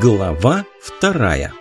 Глава вторая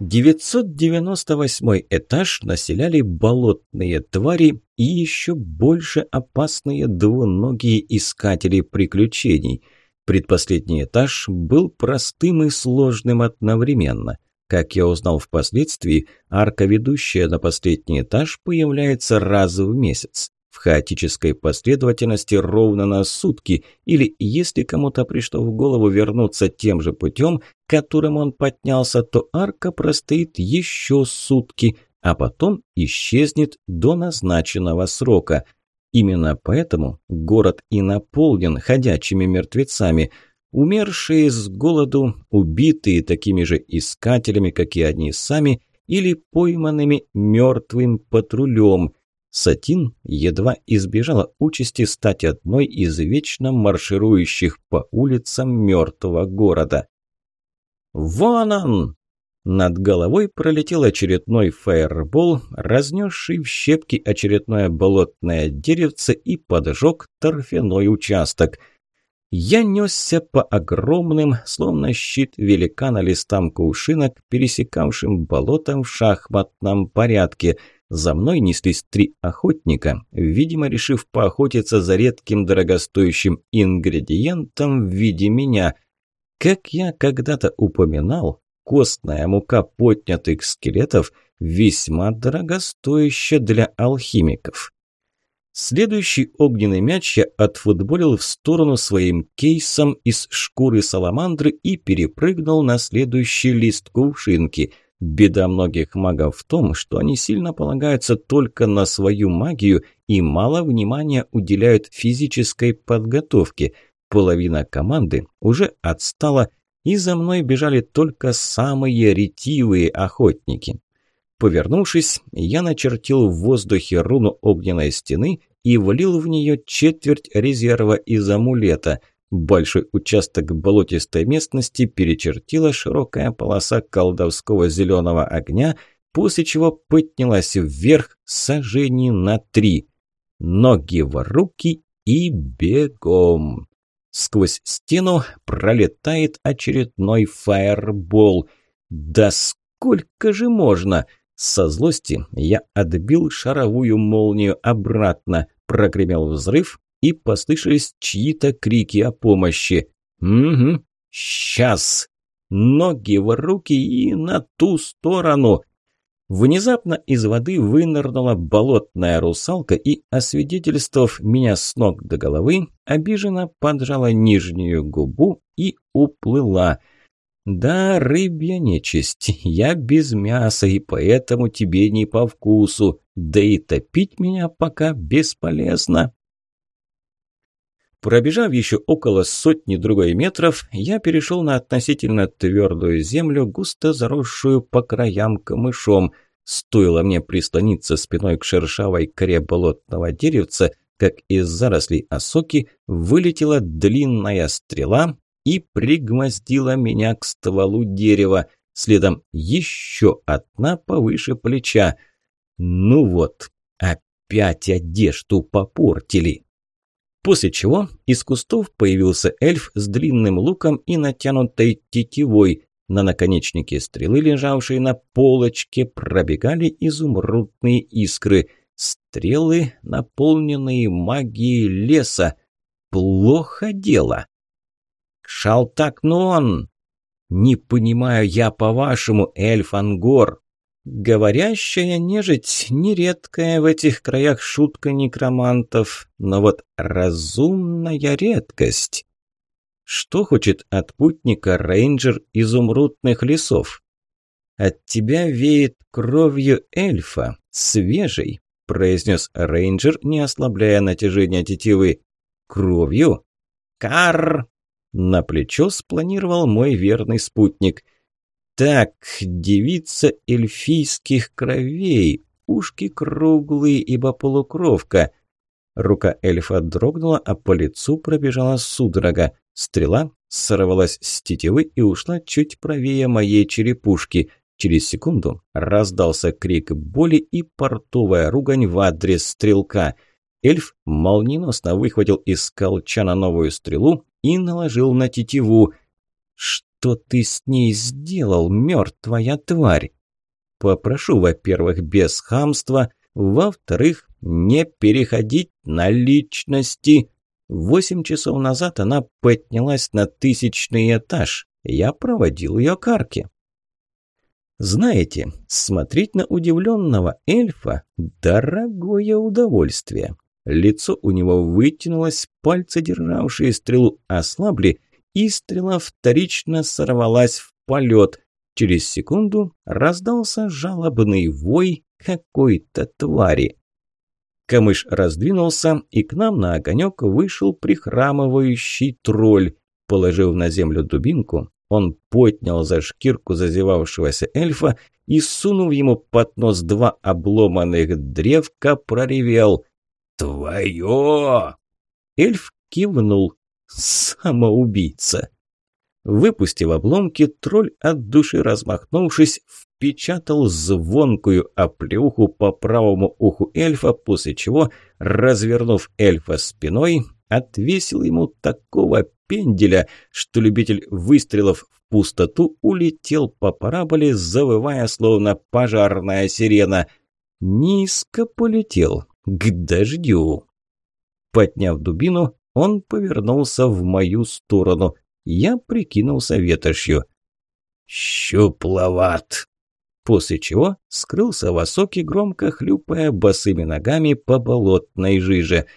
998 этаж населяли болотные твари и еще больше опасные двуногие искатели приключений. Предпоследний этаж был простым и сложным одновременно. Как я узнал впоследствии, арка, ведущая на последний этаж, появляется раз в месяц в хаотической последовательности ровно на сутки, или если кому-то пришло в голову вернуться тем же путем, которым он поднялся, то арка простоит еще сутки, а потом исчезнет до назначенного срока. Именно поэтому город и наполнен ходячими мертвецами – Умершие с голоду, убитые такими же искателями, как и они сами, или пойманными мертвым патрулем. Сатин едва избежала участи стать одной из вечно марширующих по улицам мертвого города. «Вон он!» Над головой пролетел очередной фаербол, разнесший в щепки очередное болотное деревце и поджег торфяной участок. Я несся по огромным, словно щит великана листам кувшинок, пересекавшим болотом в шахматном порядке – за мной неслись три охотника, видимо, решив поохотиться за редким дорогостоящим ингредиентом в виде меня. Как я когда-то упоминал, костная мука поднятых скелетов весьма дорогостоящая для алхимиков. Следующий огненный мяч я отфутболил в сторону своим кейсом из шкуры саламандры и перепрыгнул на следующий лист кувшинки – Беда многих магов в том, что они сильно полагаются только на свою магию и мало внимания уделяют физической подготовке. Половина команды уже отстала, и за мной бежали только самые ретивые охотники. Повернувшись, я начертил в воздухе руну огненной стены и влил в нее четверть резерва из амулета – Большой участок болотистой местности перечертила широкая полоса колдовского зеленого огня, после чего поднялась вверх сожжений на три. Ноги в руки и бегом. Сквозь стену пролетает очередной фаербол. Да сколько же можно? Со злости я отбил шаровую молнию обратно. Прогремел взрыв, и послышались чьи-то крики о помощи. «Угу, сейчас!» Ноги в руки и на ту сторону. Внезапно из воды вынырнула болотная русалка и, освидетельствовав меня с ног до головы, обиженно поджала нижнюю губу и уплыла. «Да, рыбья нечисть, я без мяса, и поэтому тебе не по вкусу, да и топить меня пока бесполезно». Пробежав еще около сотни другой метров, я перешел на относительно твердую землю, густо заросшую по краям камышом. Стоило мне прислониться спиной к шершавой коре болотного деревца, как из зарослей осоки вылетела длинная стрела и пригмоздила меня к стволу дерева. Следом еще одна повыше плеча. Ну вот, опять одежду попортили. После чего из кустов появился эльф с длинным луком и натянутой тетивой. На наконечнике стрелы, лежавшей на полочке, пробегали изумрудные искры. Стрелы, наполненные магией леса. Плохо дело. «Шалтак, ну он!» «Не понимаю я, по-вашему, эльф Ангор!» Говорящая нежить – нередкая в этих краях шутка некромантов, но вот разумная редкость. Что хочет от путника рейнджер изумрудных лесов? От тебя веет кровью эльфа, свежей, произнес рейнджер, не ослабляя натяжение тетивы. Кровью? Кар! На плечо спланировал мой верный спутник – так, девица эльфийских кровей, ушки круглые, ибо полукровка. Рука эльфа дрогнула, а по лицу пробежала судорога. Стрела сорвалась с тетивы и ушла чуть правее моей черепушки. Через секунду раздался крик боли и портовая ругань в адрес стрелка. Эльф молниеносно выхватил из колчана новую стрелу и наложил на тетиву. «Что ты с ней сделал, мертвая тварь?» «Попрошу, во-первых, без хамства, во-вторых, не переходить на личности». Восемь часов назад она поднялась на тысячный этаж. Я проводил ее к арке. Знаете, смотреть на удивленного эльфа – дорогое удовольствие. Лицо у него вытянулось, пальцы, державшие стрелу, ослабли, и стрела вторично сорвалась в полет. Через секунду раздался жалобный вой какой-то твари. Камыш раздвинулся, и к нам на огонек вышел прихрамывающий тролль. Положив на землю дубинку, он поднял за шкирку зазевавшегося эльфа и, сунув ему под нос два обломанных древка, проревел «Твое!». Эльф кивнул. «Самоубийца!» Выпустив обломки, тролль от души размахнувшись, впечатал звонкую оплеуху по правому уху эльфа, после чего, развернув эльфа спиной, отвесил ему такого пенделя, что любитель выстрелов в пустоту улетел по параболе, завывая словно пожарная сирена. Низко полетел, к дождю. Подняв дубину, он повернулся в мою сторону. Я прикинулся ветошью. «Щупловат!» После чего скрылся в осоке, громко хлюпая босыми ногами по болотной жиже –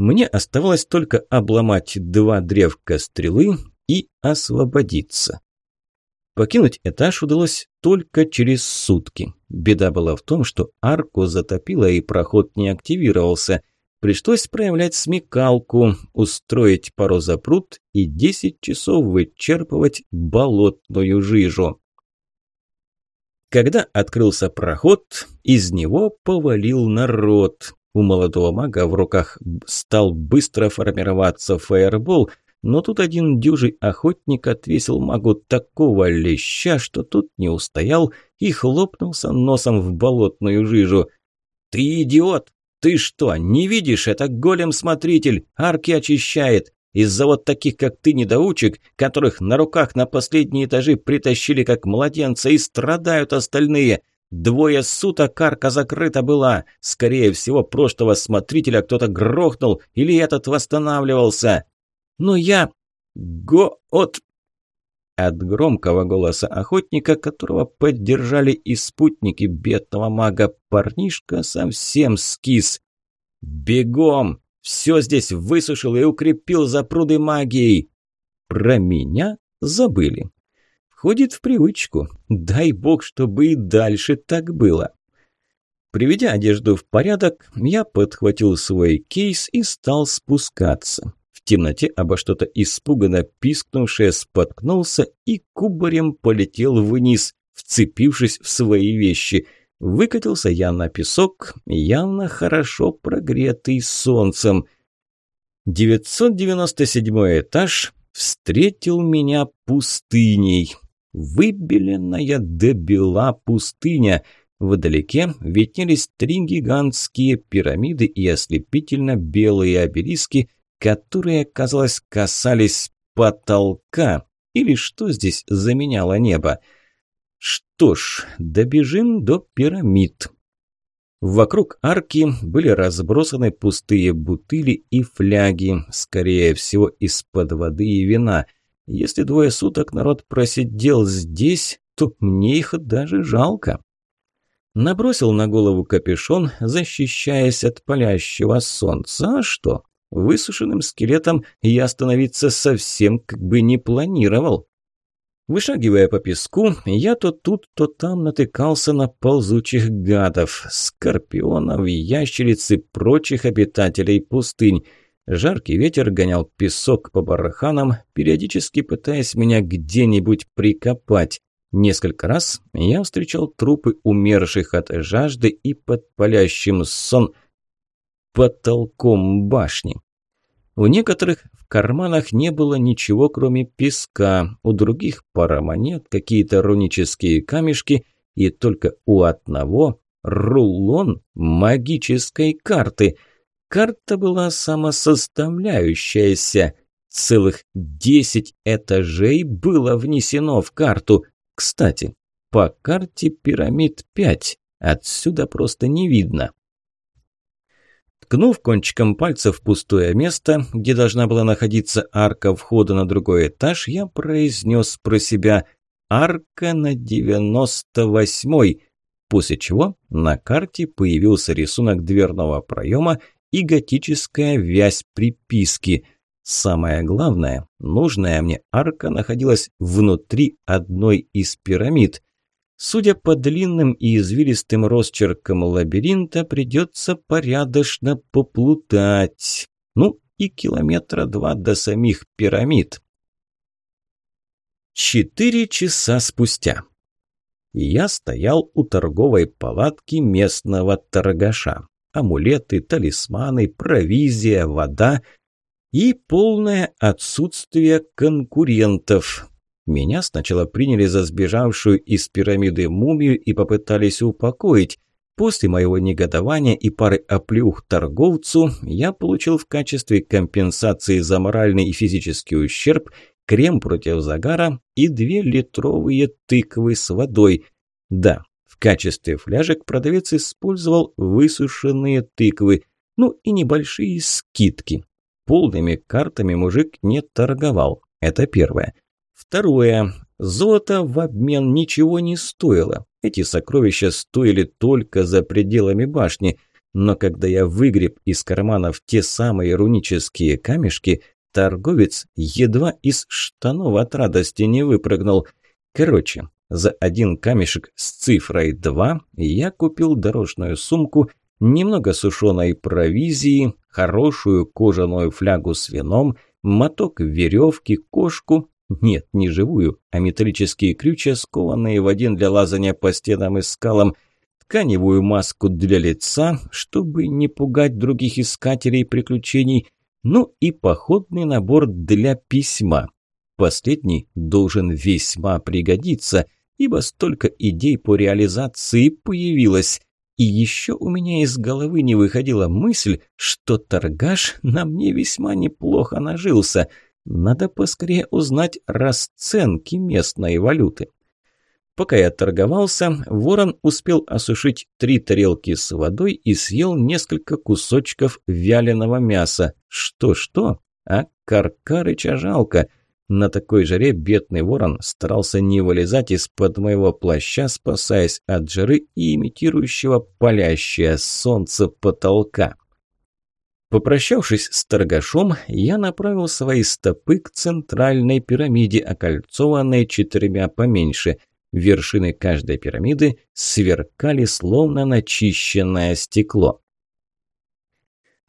мне оставалось только обломать два древка стрелы и освободиться. Покинуть этаж удалось только через сутки. Беда была в том, что арку затопило и проход не активировался. Пришлось проявлять смекалку, устроить пару запрут и 10 часов вычерпывать болотную жижу. Когда открылся проход, из него повалил народ. У молодого мага в руках стал быстро формироваться фаербол, но тут один дюжий охотник отвесил магу такого леща, что тут не устоял и хлопнулся носом в болотную жижу. «Ты идиот! Ты что, не видишь? Это голем-смотритель, арки очищает. Из-за вот таких, как ты, недоучек, которых на руках на последние этажи притащили как младенца и страдают остальные. Двое суток арка закрыта была. Скорее всего, прошлого смотрителя кто-то грохнул или этот восстанавливался. Но я... Го-от... От громкого голоса охотника, которого поддержали и спутники бедного мага, парнишка совсем скис. «Бегом! Все здесь высушил и укрепил за пруды магией!» Про меня забыли входит в привычку. Дай бог, чтобы и дальше так было. Приведя одежду в порядок, я подхватил свой кейс и стал спускаться. Темноте обо что-то испуганно пискнувшее споткнулся и кубарем полетел вниз, вцепившись в свои вещи. Выкатился я на песок, явно хорошо прогретый солнцем. 997 этаж встретил меня пустыней. Выбеленная до бела пустыня. Вдалеке виднелись три гигантские пирамиды и ослепительно белые обелиски, которые, казалось, касались потолка. Или что здесь заменяло небо? Что ж, добежим до пирамид. Вокруг арки были разбросаны пустые бутыли и фляги, скорее всего, из-под воды и вина – если двое суток народ просидел здесь, то мне их даже жалко. Набросил на голову капюшон, защищаясь от палящего солнца. А что? Высушенным скелетом я становиться совсем как бы не планировал. Вышагивая по песку, я то тут, то там натыкался на ползучих гадов, скорпионов, ящериц и прочих обитателей пустынь. Жаркий ветер гонял песок по барханам, периодически пытаясь меня где-нибудь прикопать. Несколько раз я встречал трупы умерших от жажды и под палящим сон потолком башни. У некоторых в карманах не было ничего, кроме песка, у других пара монет, какие-то рунические камешки, и только у одного рулон магической карты – Карта была самосоставляющаяся. Целых десять этажей было внесено в карту. Кстати, по карте пирамид пять. Отсюда просто не видно. Ткнув кончиком пальца в пустое место, где должна была находиться арка входа на другой этаж, я произнес про себя «Арка на девяносто восьмой», после чего на карте появился рисунок дверного проема и готическая вязь приписки. Самое главное, нужная мне арка находилась внутри одной из пирамид. Судя по длинным и извилистым росчеркам лабиринта, придется порядочно поплутать. Ну, и километра два до самих пирамид. Четыре часа спустя. Я стоял у торговой палатки местного торгаша. Амулеты, талисманы, провизия, вода и полное отсутствие конкурентов. Меня сначала приняли за сбежавшую из пирамиды мумию и попытались упокоить. После моего негодования и пары оплюх торговцу я получил в качестве компенсации за моральный и физический ущерб крем против загара и две литровые тыквы с водой. Да, в качестве фляжек продавец использовал высушенные тыквы, ну и небольшие скидки. Полными картами мужик не торговал. Это первое. Второе. Золото в обмен ничего не стоило. Эти сокровища стоили только за пределами башни. Но когда я выгреб из карманов те самые рунические камешки, торговец едва из штанов от радости не выпрыгнул. Короче, за один камешек с цифрой 2 я купил дорожную сумку, немного сушеной провизии, хорошую кожаную флягу с вином, моток веревки, кошку нет, не живую, а металлические крючья, скованные в один для лазания по стенам и скалам, тканевую маску для лица, чтобы не пугать других искателей приключений, ну и походный набор для письма. Последний должен весьма пригодиться, ибо столько идей по реализации появилось. И еще у меня из головы не выходила мысль, что торгаш на мне весьма неплохо нажился – надо поскорее узнать расценки местной валюты. Пока я торговался, ворон успел осушить три тарелки с водой и съел несколько кусочков вяленого мяса. Что-что? А Каркарыча жалко. На такой жаре бедный ворон старался не вылезать из-под моего плаща, спасаясь от жары и имитирующего палящее солнце потолка. Попрощавшись с торгашом, я направил свои стопы к центральной пирамиде, окольцованной четырьмя поменьше. Вершины каждой пирамиды сверкали, словно начищенное стекло.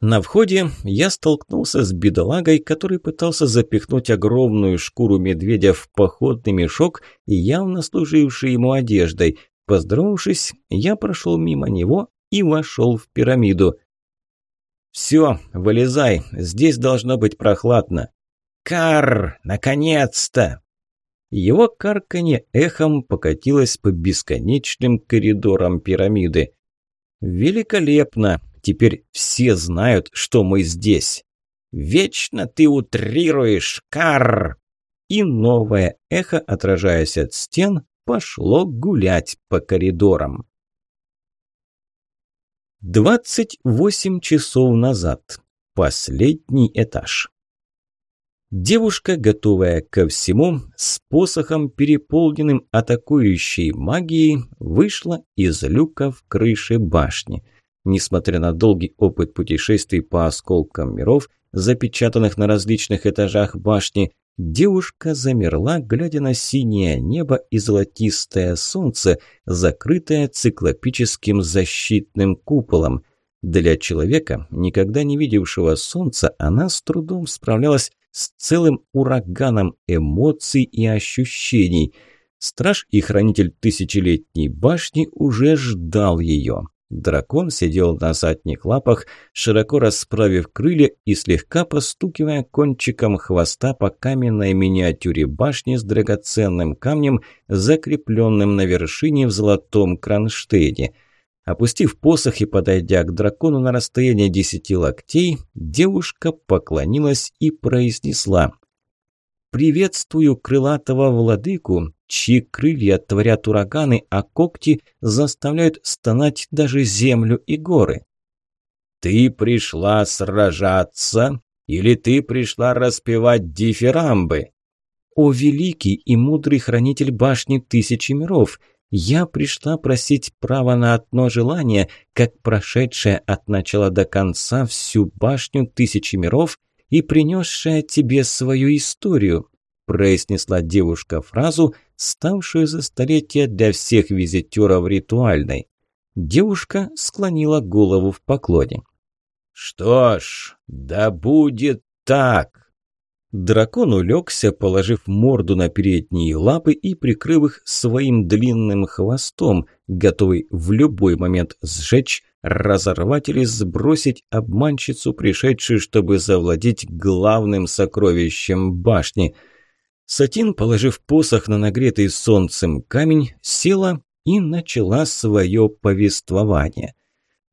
На входе я столкнулся с бедолагой, который пытался запихнуть огромную шкуру медведя в походный мешок, явно служивший ему одеждой. Поздоровавшись, я прошел мимо него и вошел в пирамиду. «Все, вылезай, здесь должно быть прохладно». «Кар! Наконец-то!» Его карканье эхом покатилось по бесконечным коридорам пирамиды. «Великолепно! Теперь все знают, что мы здесь!» «Вечно ты утрируешь, Кар!» И новое эхо, отражаясь от стен, пошло гулять по коридорам. 28 часов назад. Последний этаж. Девушка, готовая ко всему, с посохом, переполненным атакующей магией, вышла из люка в крыше башни. Несмотря на долгий опыт путешествий по осколкам миров, запечатанных на различных этажах башни, Девушка замерла, глядя на синее небо и золотистое солнце, закрытое циклопическим защитным куполом. Для человека, никогда не видевшего солнца, она с трудом справлялась с целым ураганом эмоций и ощущений. Страж и хранитель тысячелетней башни уже ждал ее. Дракон сидел на задних лапах, широко расправив крылья и слегка постукивая кончиком хвоста по каменной миниатюре башни с драгоценным камнем, закрепленным на вершине в золотом кронштейне. Опустив посох и подойдя к дракону на расстояние десяти локтей, девушка поклонилась и произнесла «Приветствую крылатого владыку, чьи крылья творят ураганы, а когти заставляют стонать даже землю и горы». «Ты пришла сражаться или ты пришла распевать дифирамбы?» «О великий и мудрый хранитель башни тысячи миров!» Я пришла просить право на одно желание, как прошедшая от начала до конца всю башню тысячи миров и принесшая тебе свою историю», произнесла девушка фразу, ставшую за столетие для всех визитеров ритуальной. Девушка склонила голову в поклоне. «Что ж, да будет так!» Дракон улегся, положив морду на передние лапы и прикрыв их своим длинным хвостом, готовый в любой момент сжечь, разорвать или сбросить обманщицу, пришедшую, чтобы завладеть главным сокровищем башни. Сатин, положив посох на нагретый солнцем камень, села и начала свое повествование –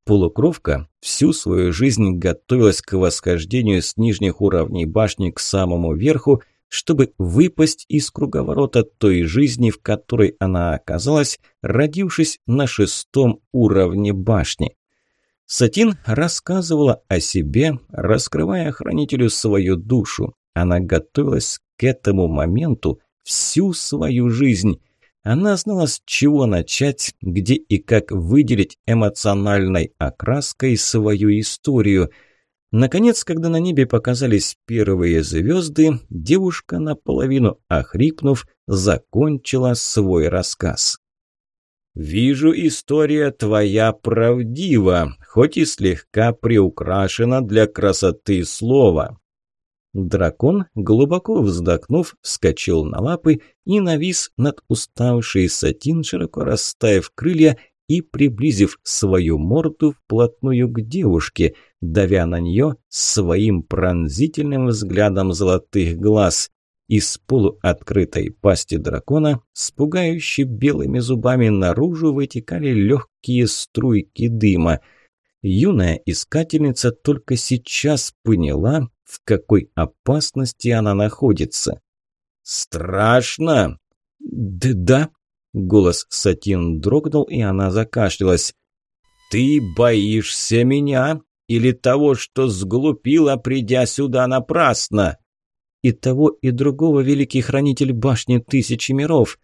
Полукровка всю свою жизнь готовилась к восхождению с нижних уровней башни к самому верху, чтобы выпасть из круговорота той жизни, в которой она оказалась, родившись на шестом уровне башни. Сатин рассказывала о себе, раскрывая хранителю свою душу. Она готовилась к этому моменту всю свою жизнь. Она знала, с чего начать, где и как выделить эмоциональной окраской свою историю. Наконец, когда на небе показались первые звезды, девушка, наполовину охрипнув, закончила свой рассказ. «Вижу, история твоя правдива, хоть и слегка приукрашена для красоты слова. Дракон, глубоко вздохнув, вскочил на лапы и навис над уставшей сатин, широко расставив крылья и приблизив свою морду вплотную к девушке, давя на нее своим пронзительным взглядом золотых глаз. Из полуоткрытой пасти дракона с пугающе белыми зубами наружу вытекали легкие струйки дыма. Юная искательница только сейчас поняла, в какой опасности она находится. «Страшно?» «Да, да». Голос Сатин дрогнул, и она закашлялась. «Ты боишься меня или того, что сглупила, придя сюда напрасно?» «И того, и другого, великий хранитель башни тысячи миров».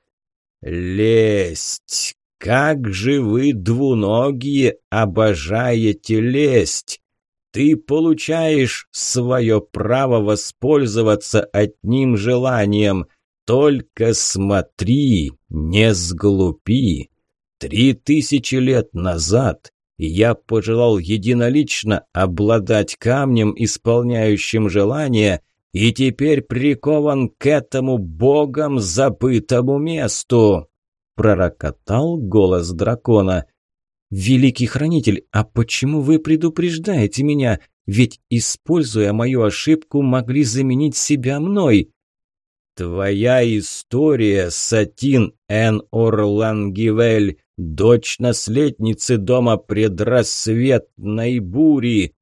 «Лесть! Как же вы, двуногие, обожаете лесть! Ты получаешь свое право воспользоваться одним желанием. Только смотри, не сглупи. Три тысячи лет назад я пожелал единолично обладать камнем, исполняющим желание, и теперь прикован к этому богом забытому месту. Пророкотал голос дракона. «Великий хранитель, а почему вы предупреждаете меня? Ведь, используя мою ошибку, могли заменить себя мной». «Твоя история, Сатин Эн Орлангивель, дочь наследницы дома предрассветной бури.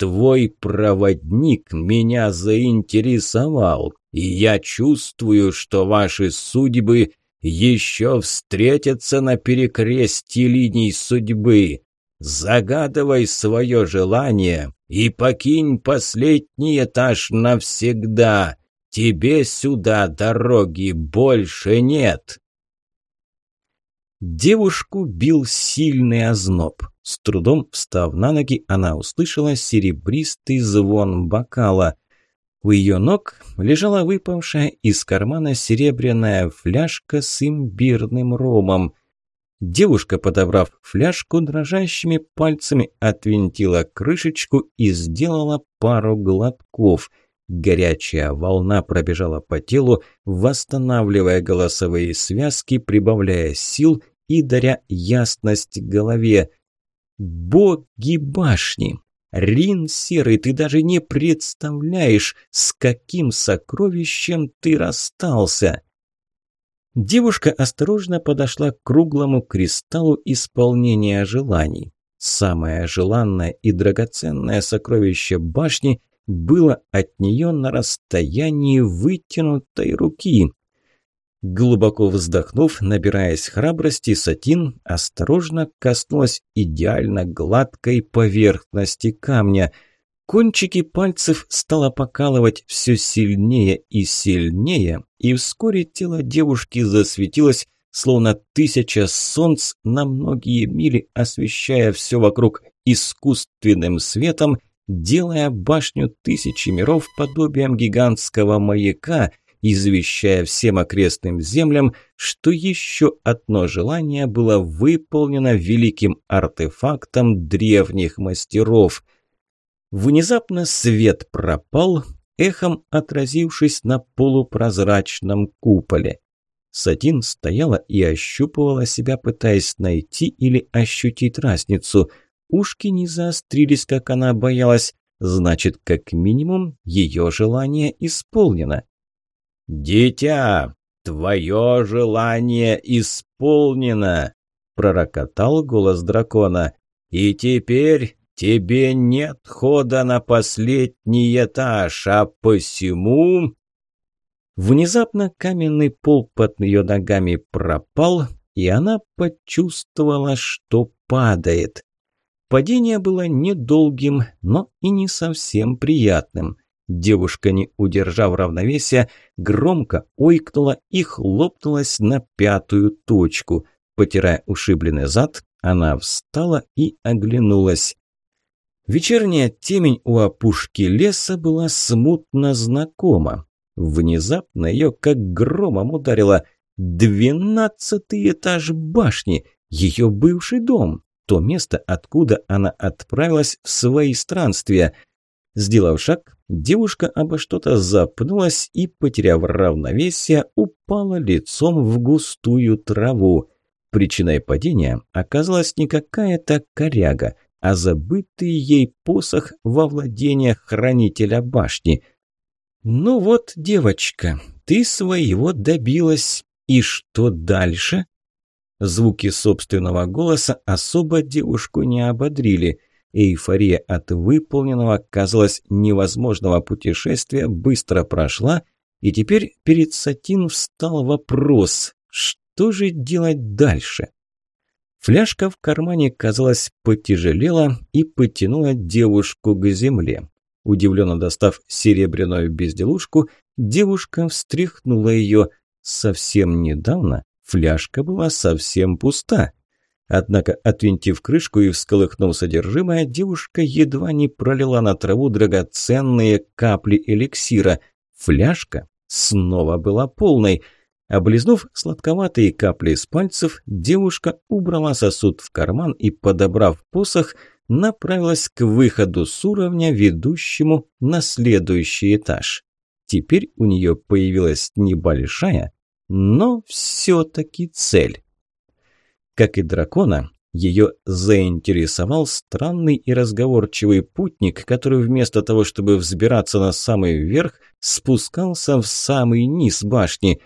Твой проводник меня заинтересовал, и я чувствую, что ваши судьбы еще встретятся на перекрестии линий судьбы. Загадывай свое желание и покинь последний этаж навсегда. Тебе сюда дороги больше нет. Девушку бил сильный озноб. С трудом встав на ноги, она услышала серебристый звон бокала. У ее ног лежала выпавшая из кармана серебряная фляжка с имбирным ромом. Девушка, подобрав фляжку, дрожащими пальцами отвинтила крышечку и сделала пару глотков. Горячая волна пробежала по телу, восстанавливая голосовые связки, прибавляя сил и даря ясность голове. «Боги башни!» Рин Серый, ты даже не представляешь, с каким сокровищем ты расстался!» Девушка осторожно подошла к круглому кристаллу исполнения желаний. Самое желанное и драгоценное сокровище башни было от нее на расстоянии вытянутой руки. Глубоко вздохнув, набираясь храбрости, Сатин осторожно коснулась идеально гладкой поверхности камня. Кончики пальцев стало покалывать все сильнее и сильнее, и вскоре тело девушки засветилось, словно тысяча солнц на многие мили, освещая все вокруг искусственным светом – делая башню тысячи миров подобием гигантского маяка, извещая всем окрестным землям, что еще одно желание было выполнено великим артефактом древних мастеров. Внезапно свет пропал, эхом отразившись на полупрозрачном куполе. Сатин стояла и ощупывала себя, пытаясь найти или ощутить разницу – Ушки не заострились, как она боялась. Значит, как минимум, ее желание исполнено. «Дитя, твое желание исполнено!» – пророкотал голос дракона. «И теперь тебе нет хода на последний этаж, а посему...» Внезапно каменный пол под ее ногами пропал, и она почувствовала, что падает. Падение было недолгим, но и не совсем приятным. Девушка, не удержав равновесия, громко ойкнула и хлопнулась на пятую точку. Потирая ушибленный зад, она встала и оглянулась. Вечерняя темень у опушки леса была смутно знакома. Внезапно ее как громом ударило. Двенадцатый этаж башни, ее бывший дом то место, откуда она отправилась в свои странствия. Сделав шаг, девушка обо что-то запнулась и, потеряв равновесие, упала лицом в густую траву. Причиной падения оказалась не какая-то коряга, а забытый ей посох во владениях хранителя башни. «Ну вот, девочка, ты своего добилась. И что дальше?» Звуки собственного голоса особо девушку не ободрили. Эйфория от выполненного, казалось, невозможного путешествия быстро прошла, и теперь перед Сатин встал вопрос, что же делать дальше? Фляжка в кармане, казалось, потяжелела и потянула девушку к земле. Удивленно достав серебряную безделушку, девушка встряхнула ее. Совсем недавно Фляжка была совсем пуста. Однако, отвинтив крышку и всколыхнув содержимое, девушка едва не пролила на траву драгоценные капли эликсира. Фляжка снова была полной. Облизнув сладковатые капли с пальцев, девушка убрала сосуд в карман и, подобрав посох, направилась к выходу с уровня, ведущему на следующий этаж. Теперь у нее появилась небольшая, но все-таки цель. Как и дракона, ее заинтересовал странный и разговорчивый путник, который вместо того, чтобы взбираться на самый верх, спускался в самый низ башни.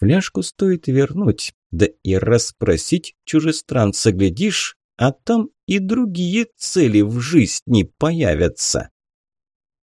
Фляжку стоит вернуть, да и расспросить чужестранца, глядишь, а там и другие цели в жизни появятся.